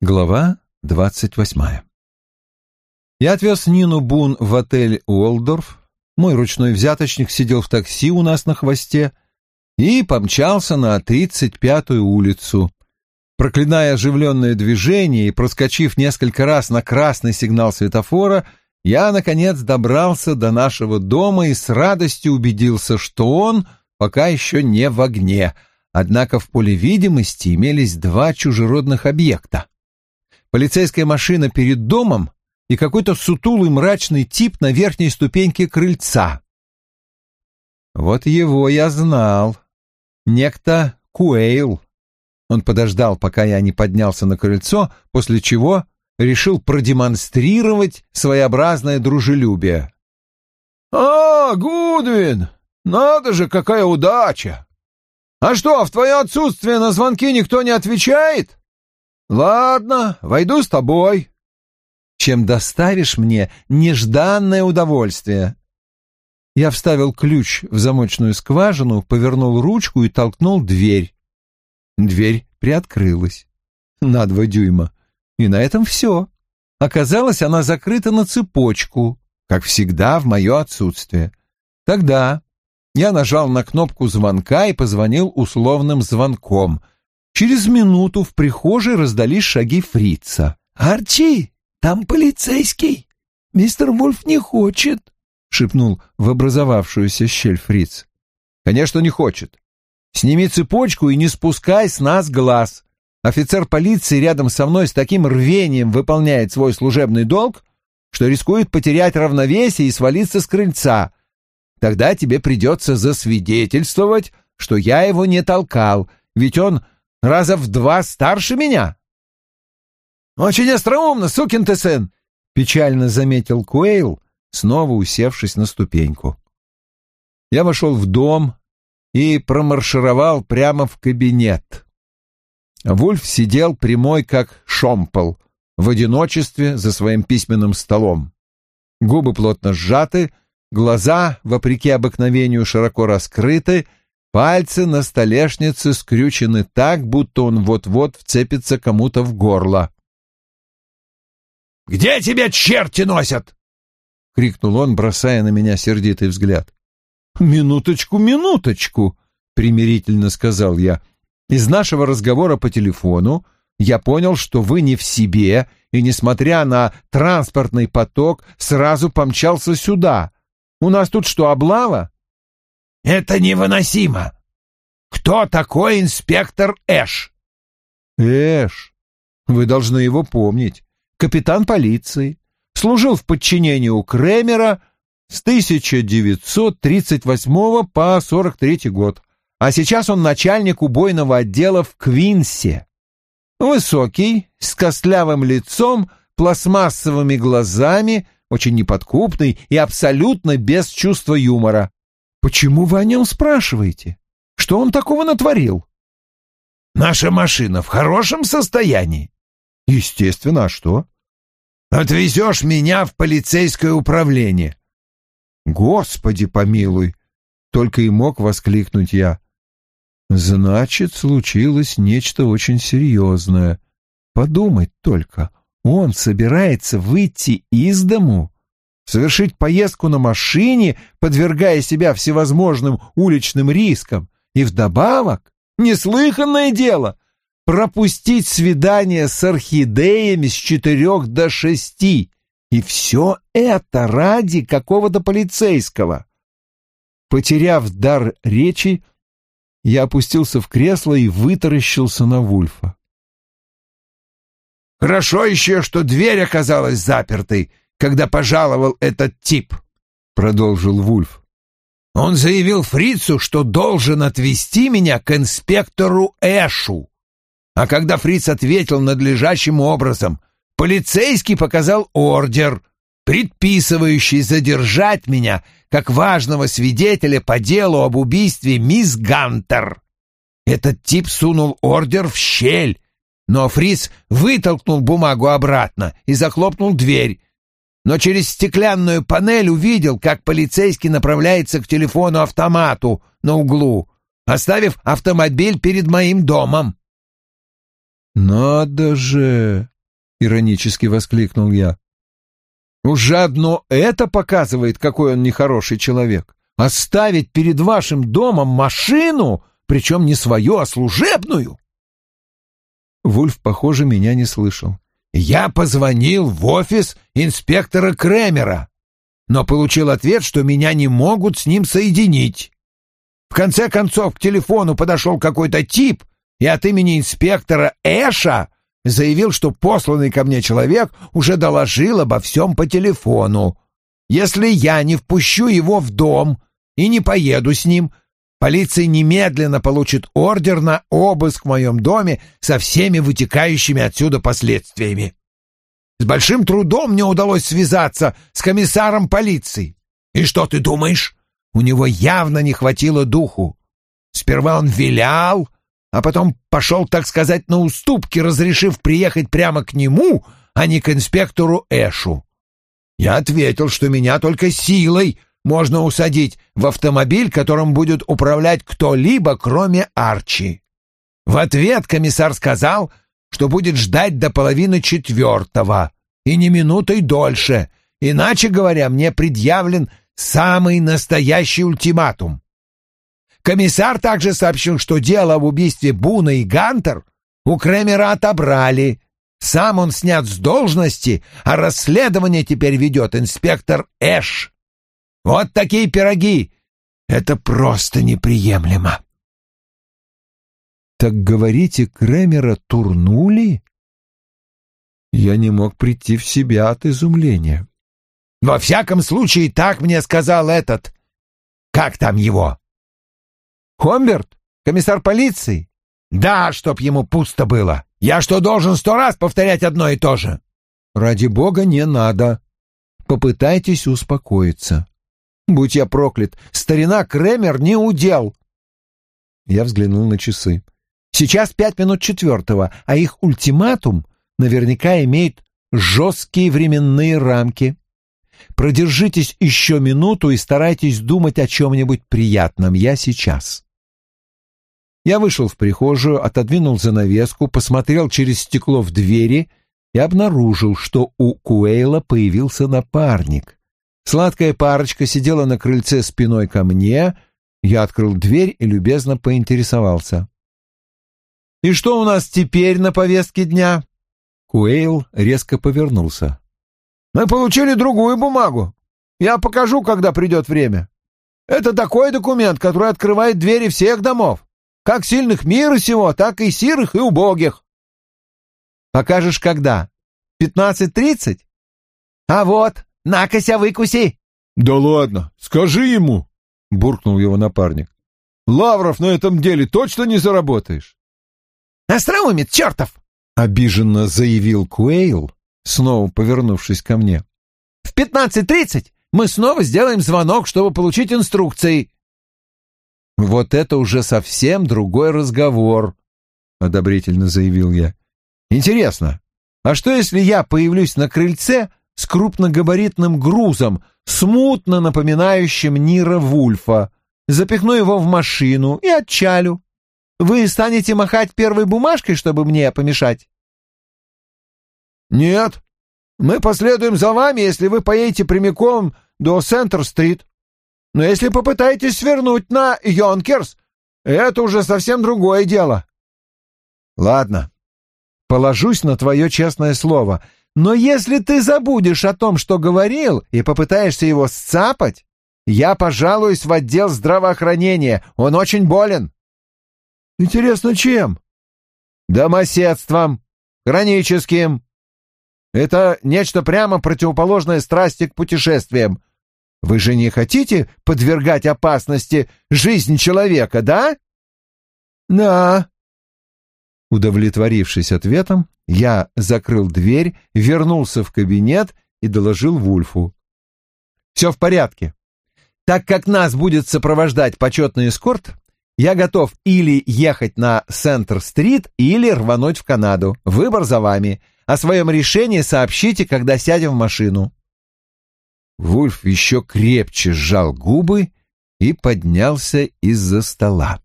Глава двадцать восьмая Я отвез Нину Бун в отель Уолдорф. Мой ручной взяточник сидел в такси у нас на хвосте и помчался на тридцать пятую улицу. Проклиная оживленное движение и проскочив несколько раз на красный сигнал светофора, я, наконец, добрался до нашего дома и с радостью убедился, что он пока еще не в огне, однако в поле видимости имелись два чужеродных объекта полицейская машина перед домом и какой-то сутулый мрачный тип на верхней ступеньке крыльца. Вот его я знал. Некто Куэйл. Он подождал, пока я не поднялся на крыльцо, после чего решил продемонстрировать своеобразное дружелюбие. «А, Гудвин! Надо же, какая удача! А что, в твое отсутствие на звонки никто не отвечает?» «Ладно, войду с тобой». «Чем доставишь мне нежданное удовольствие?» Я вставил ключ в замочную скважину, повернул ручку и толкнул дверь. Дверь приоткрылась на два дюйма. И на этом все. Оказалось, она закрыта на цепочку, как всегда в мое отсутствие. Тогда я нажал на кнопку звонка и позвонил условным звонком — Через минуту в прихожей раздались шаги фрица. «Арчи, там полицейский. Мистер Вульф не хочет», — шепнул в образовавшуюся щель фриц. «Конечно, не хочет. Сними цепочку и не спускай с нас глаз. Офицер полиции рядом со мной с таким рвением выполняет свой служебный долг, что рискует потерять равновесие и свалиться с крыльца. Тогда тебе придется засвидетельствовать, что я его не толкал, ведь он раза в два старше меня. Очень остроумно, сукин ты сын, печально заметил Куэйл, снова усевшись на ступеньку. Я вошел в дом и промаршировал прямо в кабинет. Вульф сидел прямой, как шомпол, в одиночестве за своим письменным столом. Губы плотно сжаты, глаза, вопреки обыкновению, широко раскрыты — Пальцы на столешнице скрючены так, будто он вот-вот вцепится кому-то в горло. «Где тебя черти носят?» — крикнул он, бросая на меня сердитый взгляд. «Минуточку, минуточку!» — примирительно сказал я. «Из нашего разговора по телефону я понял, что вы не в себе, и, несмотря на транспортный поток, сразу помчался сюда. У нас тут что, облава?» Это невыносимо. Кто такой инспектор Эш? Эш. Вы должны его помнить. Капитан полиции. Служил в подчинении у Кремера с 1938 по 43 год. А сейчас он начальник убойного отдела в Квинсе. Высокий, с костлявым лицом, пластмассовыми глазами, очень неподкупный и абсолютно без чувства юмора. Почему вы о нем спрашиваете? Что он такого натворил? Наша машина в хорошем состоянии. Естественно, а что? Отвезешь меня в полицейское управление. Господи помилуй! Только и мог воскликнуть я. Значит, случилось нечто очень серьезное. Подумать только, он собирается выйти из дому совершить поездку на машине, подвергая себя всевозможным уличным рискам, и вдобавок, неслыханное дело, пропустить свидание с орхидеями с четырех до шести, и все это ради какого-то полицейского. Потеряв дар речи, я опустился в кресло и вытаращился на Вульфа. «Хорошо еще, что дверь оказалась запертой», когда пожаловал этот тип», — продолжил Вульф. «Он заявил Фрицу, что должен отвезти меня к инспектору Эшу. А когда Фриц ответил надлежащим образом, полицейский показал ордер, предписывающий задержать меня как важного свидетеля по делу об убийстве мисс Гантер. Этот тип сунул ордер в щель, но Фриц вытолкнул бумагу обратно и захлопнул дверь, но через стеклянную панель увидел, как полицейский направляется к телефону-автомату на углу, оставив автомобиль перед моим домом. «Надо же!» — иронически воскликнул я. «Уже одно это показывает, какой он нехороший человек. Оставить перед вашим домом машину, причем не свою, а служебную!» Вульф, похоже, меня не слышал. «Я позвонил в офис инспектора Кремера, но получил ответ, что меня не могут с ним соединить. В конце концов к телефону подошел какой-то тип и от имени инспектора Эша заявил, что посланный ко мне человек уже доложил обо всем по телефону. Если я не впущу его в дом и не поеду с ним, полиция немедленно получит ордер на обыск в моем доме со всеми вытекающими отсюда последствиями. С большим трудом мне удалось связаться с комиссаром полиции. И что ты думаешь? У него явно не хватило духу. Сперва он вилял, а потом пошел, так сказать, на уступки, разрешив приехать прямо к нему, а не к инспектору Эшу. Я ответил, что меня только силой можно усадить в автомобиль, которым будет управлять кто-либо, кроме Арчи. В ответ комиссар сказал, что будет ждать до половины четвертого и не минутой дольше, иначе говоря, мне предъявлен самый настоящий ультиматум. Комиссар также сообщил, что дело об убийстве Буна и Гантер у Кремера отобрали. Сам он снят с должности, а расследование теперь ведет инспектор Эш. Вот такие пироги. Это просто неприемлемо. Так говорите, Кремера турнули? Я не мог прийти в себя от изумления. Во всяком случае, так мне сказал этот... Как там его? Хомберт? Комиссар полиции? Да, чтоб ему пусто было. Я что, должен сто раз повторять одно и то же? Ради бога, не надо. Попытайтесь успокоиться. Будь я проклят, старина Кремер не удел. Я взглянул на часы. Сейчас пять минут четвертого, а их ультиматум наверняка имеет жесткие временные рамки. Продержитесь еще минуту и старайтесь думать о чем-нибудь приятном. Я сейчас. Я вышел в прихожую, отодвинул занавеску, посмотрел через стекло в двери и обнаружил, что у Куэйла появился напарник. Сладкая парочка сидела на крыльце спиной ко мне. Я открыл дверь и любезно поинтересовался. «И что у нас теперь на повестке дня?» Куэйл резко повернулся. Мы получили другую бумагу. Я покажу, когда придет время. Это такой документ, который открывает двери всех домов, как сильных мира сего, так и сирых и убогих. Покажешь когда? Пятнадцать тридцать? А вот, накося выкуси. Да ладно, скажи ему, буркнул его напарник. Лавров на этом деле точно не заработаешь. Остроумец чертов! Обиженно заявил Куэйл, снова повернувшись ко мне. «В пятнадцать тридцать мы снова сделаем звонок, чтобы получить инструкции». «Вот это уже совсем другой разговор», — одобрительно заявил я. «Интересно, а что, если я появлюсь на крыльце с крупногабаритным грузом, смутно напоминающим Нира Вульфа, запихну его в машину и отчалю? Вы станете махать первой бумажкой, чтобы мне помешать?» «Нет, мы последуем за вами, если вы поедете прямиком до Центр-стрит. Но если попытаетесь свернуть на Йонкерс, это уже совсем другое дело». «Ладно, положусь на твое честное слово, но если ты забудешь о том, что говорил, и попытаешься его сцапать, я пожалуюсь в отдел здравоохранения, он очень болен». «Интересно, чем?» «Домоседством, хроническим». Это нечто прямо противоположное страсти к путешествиям. Вы же не хотите подвергать опасности жизнь человека, да? Да. Удовлетворившись ответом, я закрыл дверь, вернулся в кабинет и доложил Вульфу. Все в порядке. Так как нас будет сопровождать почетный эскорт, я готов или ехать на Центр-стрит, или рвануть в Канаду. Выбор за вами. О своем решении сообщите, когда сядем в машину». Вульф еще крепче сжал губы и поднялся из-за стола.